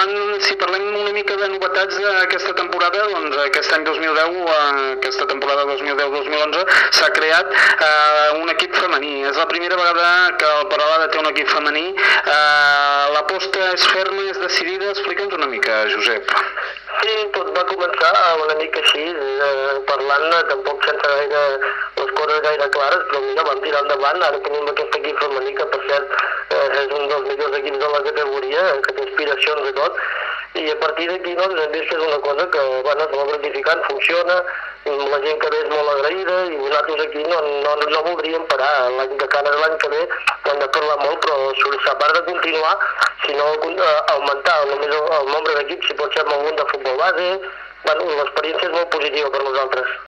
parlant, si parlem una mica de novetats d'aquesta temporada, doncs aquest any 2010, eh, aquesta temporada 2010-2011, s'ha creat eh, un equip femení. És la primera vegada que el Paralada té un equip femení. Eh, L'aposta és ferma, és decidida. Explica'ns una mica, Josep. Sí, tot va començar parlant eh, tampoc sense gaire les coses gaire clares, però mira, vam tirar endavant, ara tenim aquest equip femení que per cert eh, és un dels millors equips de la categoria, eh, que té inspiracions i tot, i a partir d'aquí doncs hem vist que és una cosa que bueno, és molt gratificant, funciona, la gent que ve és molt agraïda i nosaltres aquí no, no, no voldríem parar. L'any de cara l'any que ve hem de parlar molt, però a part de continuar, si no eh, augmentar només el, el nombre d'equips, si pot ser amb algun de futbol base, bueno, l'experiència és molt positiva per nosaltres.